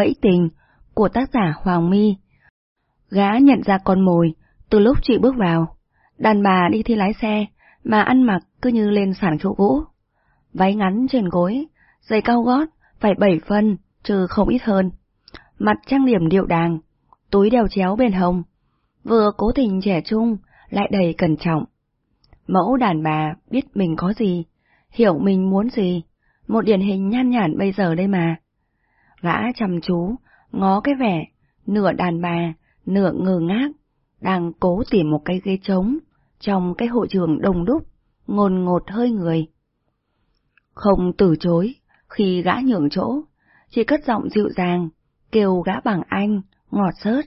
bẫy tình của tác giả Hoàng My. Gã nhận ra con mồi từ lúc chị bước vào. Đàn bà đi thi lái xe mà ăn mặc cứ như lên sản chỗ vũ. Váy ngắn trên gối, giày cao gót, phải bảy phân, chứ không ít hơn. Mặt trang điểm điệu đàng, túi đeo chéo bên hông, vừa cố tình trẻ trung, lại đầy cẩn trọng. Mẫu đàn bà biết mình có gì, hiểu mình muốn gì, một điển hình nhan nhản bây giờ đây mà. Gã chăm chú, ngó cái vẻ, nửa đàn bà, nửa ngơ ngác, đang cố tìm một cái ghế trống trong cái hội trường đông đúc, ngồn ngột hơi người. Không từ chối, khi gã nhường chỗ, chỉ cất giọng dịu dàng, kêu gã bằng anh, ngọt sớt.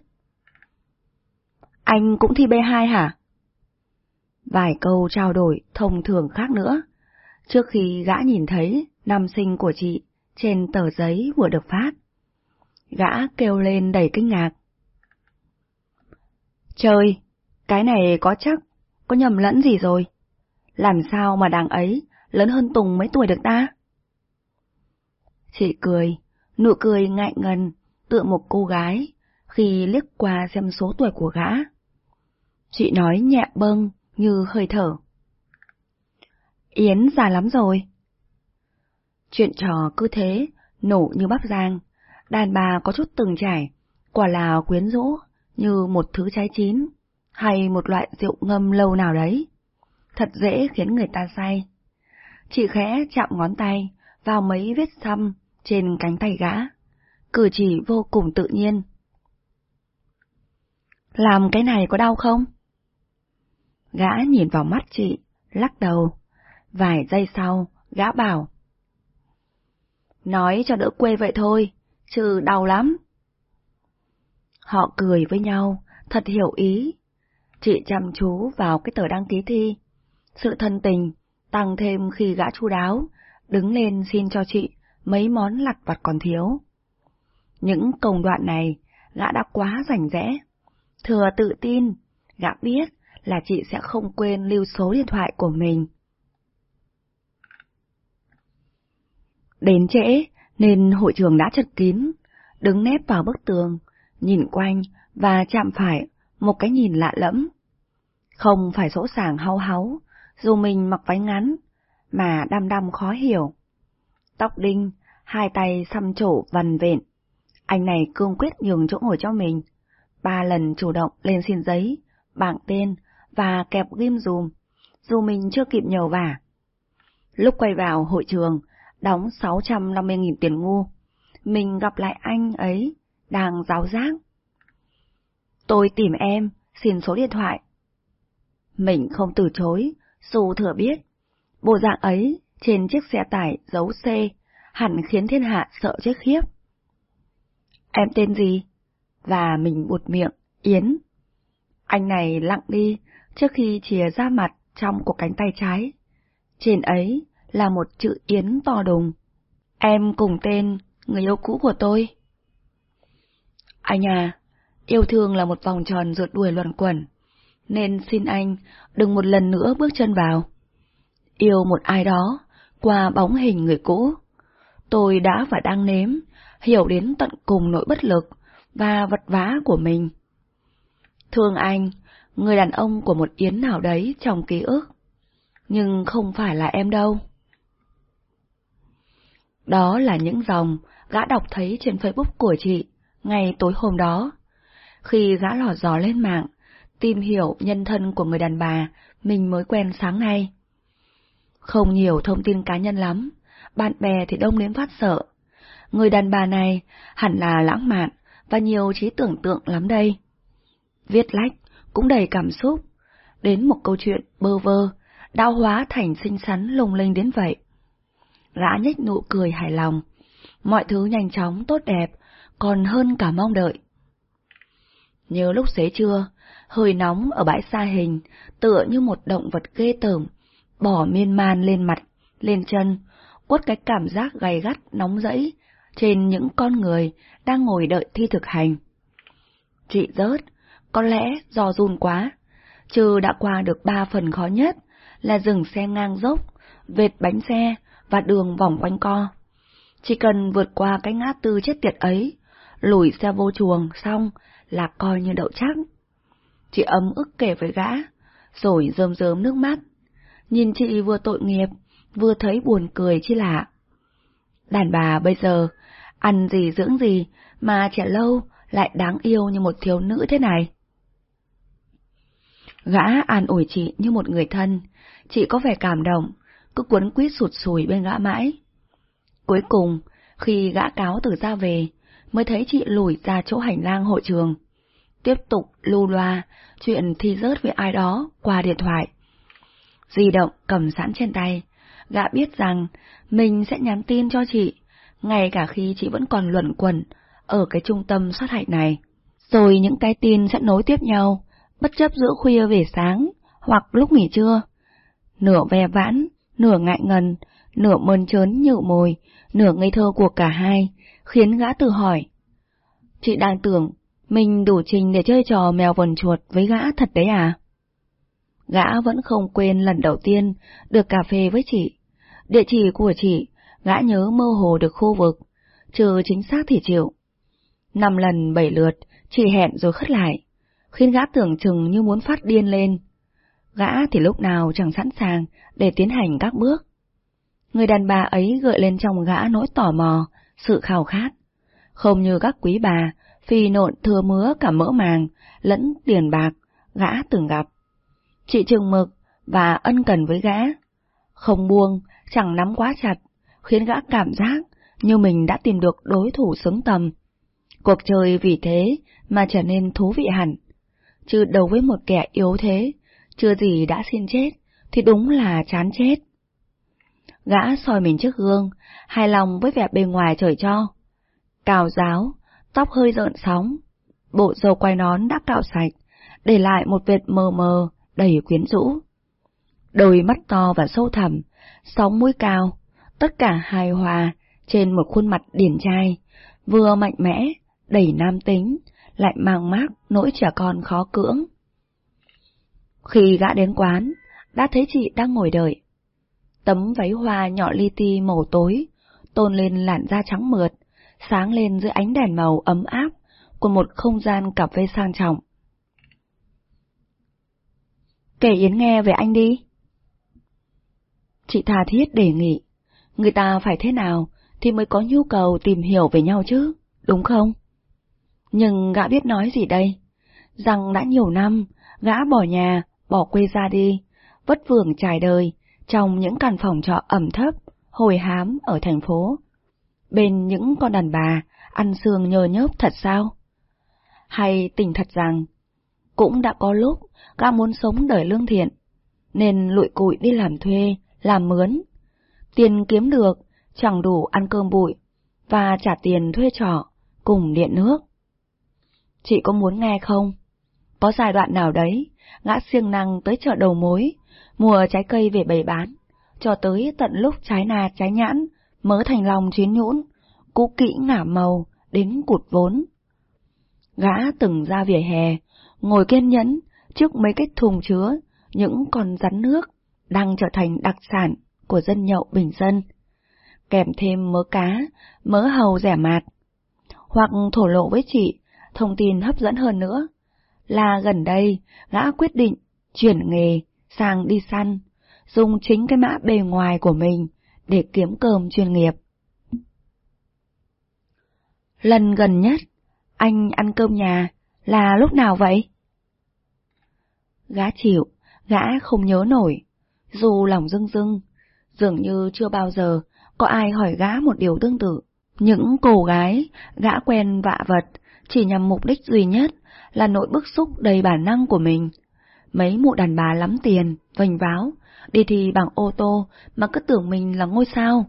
Anh cũng thi B2 hả? Vài câu trao đổi thông thường khác nữa, trước khi gã nhìn thấy nam sinh của chị trên tờ giấy vừa được phát. Gã kêu lên đầy kinh ngạc. Trời, cái này có chắc, có nhầm lẫn gì rồi? Làm sao mà đàng ấy lớn hơn Tùng mấy tuổi được ta? Chị cười, nụ cười ngại ngần, tựa một cô gái, khi liếc qua xem số tuổi của gã. Chị nói nhẹ bâng, như hơi thở. Yến già lắm rồi. Chuyện trò cứ thế, nổ như bắp rang, đàn bà có chút từng trải, quả là quyến rũ, như một thứ trái chín, hay một loại rượu ngâm lâu nào đấy. Thật dễ khiến người ta say. Chị khẽ chạm ngón tay vào mấy vết xăm trên cánh tay gã, cử chỉ vô cùng tự nhiên. Làm cái này có đau không? Gã nhìn vào mắt chị, lắc đầu. Vài giây sau, gã bảo. Nói cho đỡ quê vậy thôi, chứ đau lắm. Họ cười với nhau, thật hiểu ý. Chị chăm chú vào cái tờ đăng ký thi. Sự thân tình tăng thêm khi gã chu đáo, đứng lên xin cho chị mấy món lặt vặt còn thiếu. Những công đoạn này, gã đã quá rảnh rẽ. Thừa tự tin, gã biết là chị sẽ không quên lưu số điện thoại của mình. Đến trễ, nên hội trường đã chật kín, đứng nép vào bức tường, nhìn quanh và chạm phải một cái nhìn lạ lẫm. Không phải sỗ sàng hau háu, dù mình mặc váy ngắn, mà đăm đăm khó hiểu. Tóc đinh, hai tay xăm trổ vằn vện. Anh này cương quyết nhường chỗ ngồi cho mình. Ba lần chủ động lên xin giấy, bảng tên và kẹp ghim dùm, dù mình chưa kịp nhờ vả. Lúc quay vào hội trường, đóng 650.000 tiền ngu, mình gặp lại anh ấy, đang giáo giác. Tôi tìm em, xin số điện thoại. Mình không từ chối, dù thừa biết, bộ dạng ấy trên chiếc xe tải dấu C hẳn khiến thiên hạ sợ chết khiếp. Em tên gì? Và mình buột miệng, Yến. Anh này lặng đi trước khi chìa ra mặt trong của cánh tay trái. Trên ấy là một chữ Yến to đùng. Em cùng tên người yêu cũ của tôi. Anh à, yêu thương là một vòng tròn rượt đuổi luẩn quẩn, nên xin anh đừng một lần nữa bước chân vào. Yêu một ai đó qua bóng hình người cũ. Tôi đã và đang nếm, hiểu đến tận cùng nỗi bất lực và vật vã của mình. Thương anh, người đàn ông của một yến nào đấy trong ký ức. Nhưng không phải là em đâu. Đó là những dòng gã đọc thấy trên Facebook của chị ngày tối hôm đó. Khi gã lò dò lên mạng, tìm hiểu nhân thân của người đàn bà mình mới quen sáng nay. Không nhiều thông tin cá nhân lắm, bạn bè thì đông đến phát sợ. Người đàn bà này hẳn là lãng mạn và nhiều trí tưởng tượng lắm đây. Viết lách cũng đầy cảm xúc, đến một câu chuyện bơ vơ, đau hóa thành xinh xắn lùng linh đến vậy. Gã nhếch nụ cười hài lòng, mọi thứ nhanh chóng tốt đẹp, còn hơn cả mong đợi. Nhớ lúc xế trưa, hơi nóng ở bãi xa hình, tựa như một động vật ghê tởm, bỏ miên man lên mặt, lên chân, quất cái cảm giác gay gắt nóng rẫy trên những con người đang ngồi đợi thi thực hành. Chị rớt, có lẽ do run quá, chứ đã qua được ba phần khó nhất là dừng xe ngang dốc, vệt bánh xe và đường vòng quanh co. Chỉ cần vượt qua cái ngã tư chết tiệt ấy, lùi xe vô chuồng xong là coi như đậu chắc. Chị ấm ức kể với gã, rồi rơm rớm nước mắt. Nhìn chị vừa tội nghiệp, vừa thấy buồn cười chi lạ. Đàn bà bây giờ, ăn gì dưỡng gì mà trẻ lâu lại đáng yêu như một thiếu nữ thế này. Gã an ủi chị như một người thân, chị có vẻ cảm động, cứ cuốn quýt sụt sùi bên gã mãi. Cuối cùng, khi gã cáo từ ra về, mới thấy chị lùi ra chỗ hành lang hội trường. Tiếp tục lưu loa, chuyện thi rớt với ai đó qua điện thoại. Di động cầm sẵn trên tay, gã biết rằng mình sẽ nhắn tin cho chị, ngay cả khi chị vẫn còn luẩn quẩn ở cái trung tâm sát hạch này. Rồi những cái tin sẽ nối tiếp nhau, bất chấp giữa khuya về sáng, hoặc lúc nghỉ trưa. Nửa ve vãn, nửa ngại ngần, nửa mơn trớn nhự mồi, nửa ngây thơ của cả hai, khiến gã tự hỏi. Chị đang tưởng mình đủ trình để chơi trò mèo vần chuột với gã thật đấy à? Gã vẫn không quên lần đầu tiên được cà phê với chị. Địa chỉ của chị, gã nhớ mơ hồ được khu vực, trừ chính xác thì chịu. Năm lần bảy lượt, chị hẹn rồi khất lại, khiến gã tưởng chừng như muốn phát điên lên. Gã thì lúc nào chẳng sẵn sàng để tiến hành các bước. Người đàn bà ấy gợi lên trong gã nỗi tò mò, sự khao khát. Không như các quý bà, phi nộn thừa mứa cả mỡ màng, lẫn tiền bạc, gã từng gặp. Chị trừng mực và ân cần với gã. Không buông, chẳng nắm quá chặt, khiến gã cảm giác như mình đã tìm được đối thủ xứng tầm. Cuộc chơi vì thế mà trở nên thú vị hẳn. Chứ đấu với một kẻ yếu thế, chưa gì đã xin chết, thì đúng là chán chết. Gã soi mình trước gương, hài lòng với vẻ bề ngoài trời cho. Cào giáo, tóc hơi rợn sóng, bộ dầu quai nón đã cạo sạch, để lại một vệt mờ mờ, đầy quyến rũ. Đôi mắt to và sâu thẳm, sóng mũi cao, tất cả hài hòa trên một khuôn mặt điển trai, vừa mạnh mẽ, đầy nam tính, lại mang mát nỗi trẻ con khó cưỡng. Khi gã đến quán, đã thấy chị đang ngồi đợi. Tấm váy hoa nhỏ li ti màu tối, tôn lên làn da trắng mượt, sáng lên dưới ánh đèn màu ấm áp của một không gian cà phê sang trọng. Kể Yến nghe về anh đi. Chị tha thiết đề nghị, người ta phải thế nào thì mới có nhu cầu tìm hiểu về nhau chứ, đúng không? Nhưng gã biết nói gì đây? Rằng đã nhiều năm, gã bỏ nhà, bỏ quê ra đi, vất vưởng trải đời, trong những căn phòng trọ ẩm thấp, hồi hám ở thành phố. Bên những con đàn bà, ăn xương nhờ nhớp thật sao? Hay tình thật rằng, cũng đã có lúc gã muốn sống đời lương thiện, nên lụi cụi đi làm thuê, làm mướn. Tiền kiếm được chẳng đủ ăn cơm bụi, và trả tiền thuê trọ, cùng điện nước. Chị có muốn nghe không? Có giai đoạn nào đấy, ngã siêng năng tới chợ đầu mối, mua trái cây về bày bán, cho tới tận lúc trái nà trái nhãn, mớ thành lòng chuyến nhũn, cũ kỹ ngả màu, đến cụt vốn. Gã từng ra vỉa hè, ngồi kiên nhẫn trước mấy cái thùng chứa những con rắn nước đang trở thành đặc sản của dân nhậu bình dân, kèm thêm mớ cá, mớ hầu rẻ mạt. Hoặc thổ lộ với chị, thông tin hấp dẫn hơn nữa, là gần đây gã quyết định chuyển nghề sang đi săn, dùng chính cái mã bề ngoài của mình để kiếm cơm chuyên nghiệp. Lần gần nhất, anh ăn cơm nhà là lúc nào vậy? Gã chịu, gã không nhớ nổi, dù lòng rưng rưng, dường như chưa bao giờ có ai hỏi gã một điều tương tự. Những cô gái, gã quen vạ vật, chỉ nhằm mục đích duy nhất là nỗi bức xúc đầy bản năng của mình. Mấy mụ đàn bà lắm tiền, vành váo, đi thì bằng ô tô mà cứ tưởng mình là ngôi sao.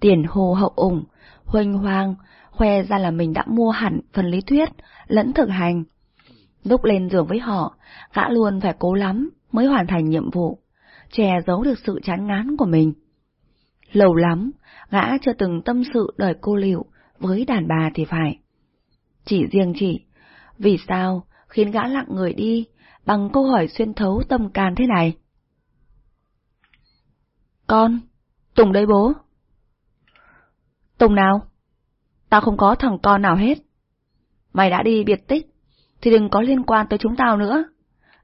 Tiền hồ hậu ủng, huênh hoang, khoe ra là mình đã mua hẳn phần lý thuyết, lẫn thực hành. Lúc lên giường với họ, gã luôn phải cố lắm mới hoàn thành nhiệm vụ, che giấu được sự chán ngán của mình. Lâu lắm, gã chưa từng tâm sự đời cô liệu với đàn bà thì phải. Chỉ riêng chị, vì sao khiến gã lặng người đi bằng câu hỏi xuyên thấu tâm can thế này? Con, Tùng đây bố. Tùng nào? Tao không có thằng con nào hết. Mày đã đi biệt tích, thì đừng có liên quan tới chúng tao nữa.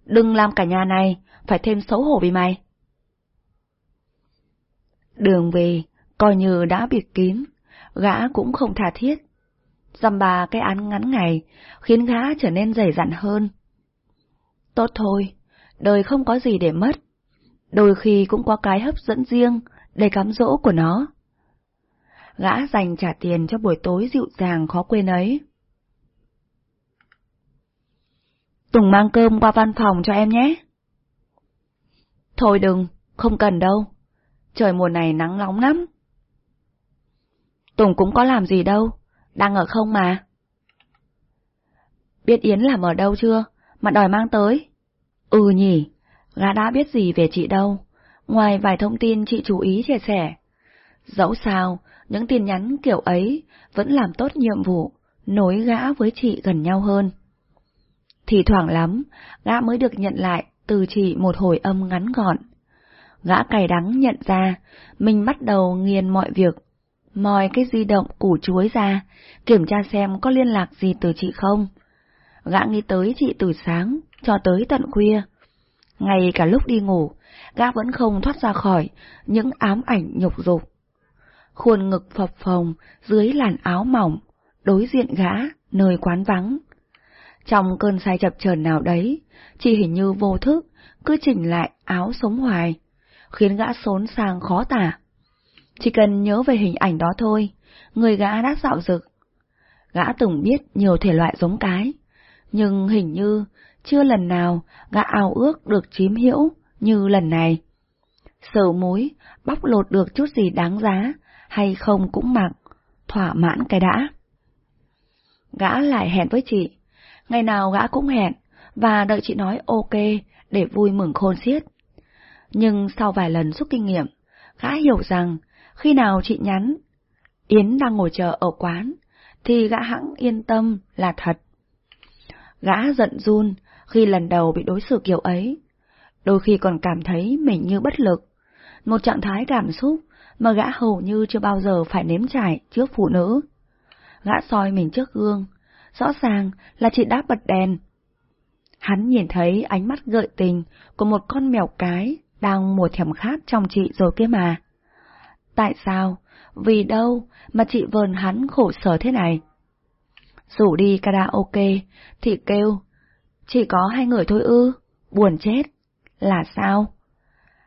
Đừng làm cả nhà này phải thêm xấu hổ vì mày. Đường về, coi như đã biệt kín, gã cũng không tha thiết. Dăm bà cái án ngắn ngày, khiến gã trở nên dày dặn hơn. Tốt thôi, đời không có gì để mất. Đôi khi cũng có cái hấp dẫn riêng để cám dỗ của nó. Gã dành trả tiền cho buổi tối dịu dàng khó quên ấy. Tùng mang cơm qua văn phòng cho em nhé. Thôi đừng, không cần đâu. Trời mùa này nắng nóng lắm. Tùng cũng có làm gì đâu, đang ở không mà. Biết Yến làm ở đâu chưa, mà đòi mang tới? Ừ nhỉ, gã đã biết gì về chị đâu, ngoài vài thông tin chị chú ý chia sẻ. Dẫu sao, những tin nhắn kiểu ấy vẫn làm tốt nhiệm vụ, nối gã với chị gần nhau hơn. Thì thoảng lắm, gã mới được nhận lại từ chị một hồi âm ngắn gọn. Gã cay đắng nhận ra, mình bắt đầu nghiền mọi việc, moi cái di động củ chuối ra, kiểm tra xem có liên lạc gì từ chị không. Gã nghĩ tới chị từ sáng, cho tới tận khuya. Ngay cả lúc đi ngủ, gã vẫn không thoát ra khỏi những ám ảnh nhục dục. Khuôn ngực phập phồng dưới làn áo mỏng, đối diện gã, nơi quán vắng. Trong cơn say chập chờn nào đấy, chị hình như vô thức, cứ chỉnh lại áo sống hoài, khiến gã xốn sang khó tả. Chỉ cần nhớ về hình ảnh đó thôi, người gã đã dạo dực. Gã từng biết nhiều thể loại giống cái, nhưng hình như chưa lần nào gã ao ước được chiếm hữu như lần này. Sợ mối, bóc lột được chút gì đáng giá, hay không cũng mặc, thỏa mãn cái đã. Gã lại hẹn với chị, ngày nào gã cũng hẹn, và đợi chị nói ok để vui mừng khôn xiết. Nhưng sau vài lần rút kinh nghiệm, gã hiểu rằng khi nào chị nhắn, Yến đang ngồi chờ ở quán, thì gã hãng yên tâm là thật. Gã giận run khi lần đầu bị đối xử kiểu ấy, đôi khi còn cảm thấy mình như bất lực, một trạng thái cảm xúc mà gã hầu như chưa bao giờ phải nếm trải trước phụ nữ. Gã soi mình trước gương, rõ ràng là chị đã bật đèn. Hắn nhìn thấy ánh mắt gợi tình của một con mèo cái đang mùa thèm khát trong chị rồi kia mà. Tại sao? Vì đâu mà chị vờn hắn khổ sở thế này? Rủ đi karaoke thì kêu, chỉ có hai người thôi ư, buồn chết. Là sao?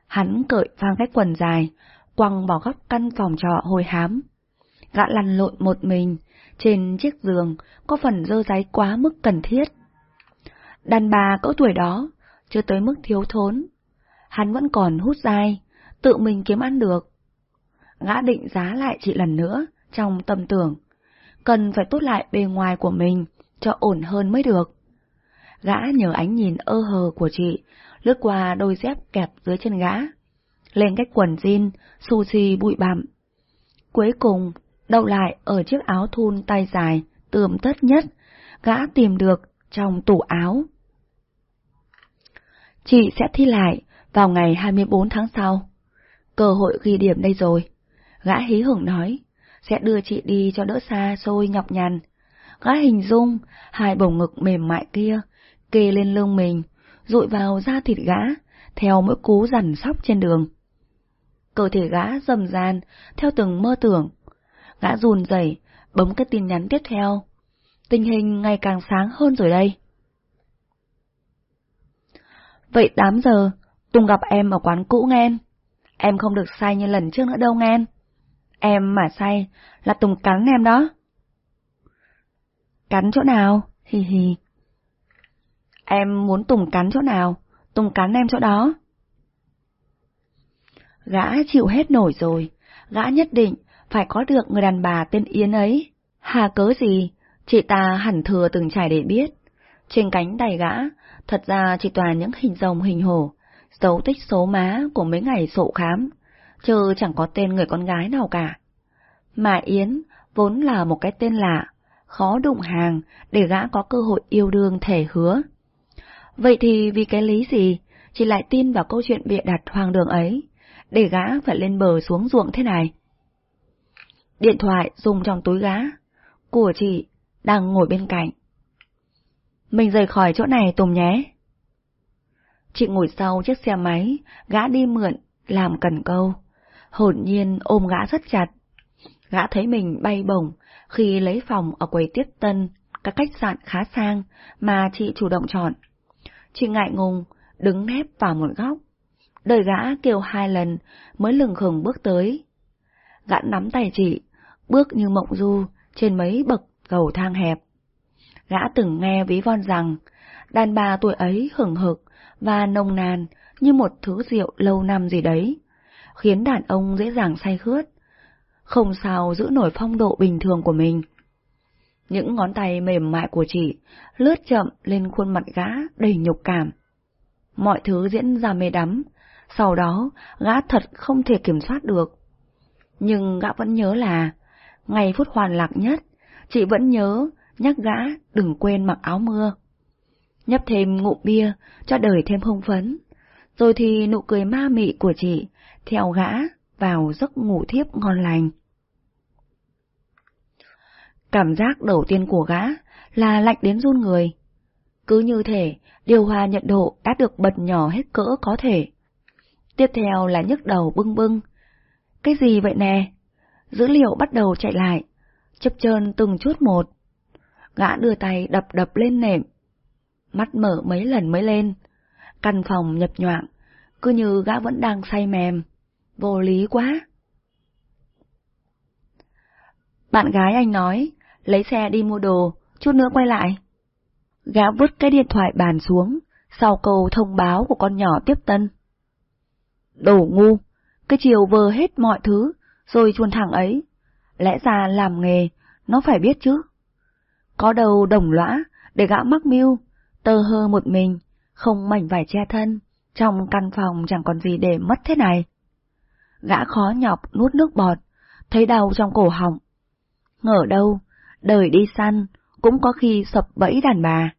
Hắn cởi phang cái quần dài, quăng vào góc căn phòng trọ hồi hám. Gã lăn lộn một mình, trên chiếc giường có phần dơ giấy quá mức cần thiết. Đàn bà cỡ tuổi đó, chưa tới mức thiếu thốn. Hắn vẫn còn hút dai, tự mình kiếm ăn được. Gã định giá lại chị lần nữa, trong tâm tưởng. Cần phải tốt lại bề ngoài của mình, cho ổn hơn mới được. Gã nhờ ánh nhìn ơ hờ của chị, lướt qua đôi dép kẹp dưới chân gã. Lên cách quần jean, sushi bụi bặm. Cuối cùng, đậu lại ở chiếc áo thun tay dài, tươm tất nhất, gã tìm được trong tủ áo. Chị sẽ thi lại vào ngày 24 tháng sau. Cơ hội ghi điểm đây rồi. Gã hí hưởng nói, sẽ đưa chị đi cho đỡ xa xôi nhọc nhằn. Gã hình dung hai bầu ngực mềm mại kia, kê lên lưng mình, rụi vào da thịt gã, theo mỗi cú rằn sóc trên đường. Cơ thể gã rầm ràn theo từng mơ tưởng. Gã run rẩy, bấm cái tin nhắn tiếp theo. Tình hình ngày càng sáng hơn rồi đây. Vậy 8 giờ, Tùng gặp em ở quán cũ nghe Em không được sai như lần trước nữa đâu nghe Em em mà say là Tùng cắn em đó. Cắn chỗ nào? Hi hi. Em muốn Tùng cắn chỗ nào? Tùng cắn em chỗ đó. Gã chịu hết nổi rồi, gã nhất định phải có được người đàn bà tên Yến ấy. Hà cớ gì, chị ta hẳn thừa từng trải để biết. Trên cánh tay gã, thật ra chỉ toàn những hình rồng hình hổ, dấu tích số má của mấy ngày sổ khám, chứ chẳng có tên người con gái nào cả. Mà Yến vốn là một cái tên lạ, khó đụng hàng để gã có cơ hội yêu đương thể hứa. Vậy thì vì cái lý gì, chị lại tin vào câu chuyện bịa đặt hoang đường ấy, để gã phải lên bờ xuống ruộng thế này? Điện thoại dùng trong túi gã, của chị đang ngồi bên cạnh, Mình rời khỏi chỗ này Tùng nhé. Chị ngồi sau chiếc xe máy, gã đi mượn, làm cần câu. Hồn nhiên ôm gã rất chặt. Gã thấy mình bay bổng khi lấy phòng ở quầy tiết tân, các khách sạn khá sang mà chị chủ động chọn. Chị ngại ngùng, đứng nép vào một góc. Đời gã kêu hai lần mới lừng khừng bước tới. Gã nắm tay chị, bước như mộng du trên mấy bậc cầu thang hẹp. Gã từng nghe ví von rằng, đàn bà tuổi ấy hừng hực và nồng nàn như một thứ rượu lâu năm gì đấy, khiến đàn ông dễ dàng say khướt, không sao giữ nổi phong độ bình thường của mình. Những ngón tay mềm mại của chị lướt chậm lên khuôn mặt gã đầy nhục cảm. Mọi thứ diễn ra mê đắm, sau đó gã thật không thể kiểm soát được. Nhưng gã vẫn nhớ là, ngày phút hoàn lạc nhất, chị vẫn nhớ nhắc gã đừng quên mặc áo mưa. Nhấp thêm ngụm bia cho đời thêm hưng phấn, rồi thì nụ cười ma mị của chị theo gã vào giấc ngủ thiếp ngon lành. Cảm giác đầu tiên của gã là lạnh đến run người. Cứ như thể điều hòa nhiệt độ đã được bật nhỏ hết cỡ có thể. Tiếp theo là nhức đầu bưng bưng. Cái gì vậy nè? Dữ liệu bắt đầu chạy lại, chập chờn từng chút một. Gã đưa tay đập đập lên nệm. Mắt mở mấy lần mới lên. Căn phòng nhập nhoạng, cứ như gã vẫn đang say mềm. Vô lý quá. Bạn gái anh nói, lấy xe đi mua đồ, chút nữa quay lại. Gã vứt cái điện thoại bàn xuống, sau câu thông báo của con nhỏ tiếp tân. Đồ ngu, cái chiều vờ hết mọi thứ, rồi chuồn thẳng ấy. Lẽ ra làm nghề, nó phải biết chứ. Có đầu đồng lõa, để gã mắc mưu, tơ hơ một mình, không mảnh vải che thân, trong căn phòng chẳng còn gì để mất thế này. Gã khó nhọc nuốt nước bọt, thấy đau trong cổ họng. Ngờ đâu, đời đi săn, cũng có khi sập bẫy đàn bà.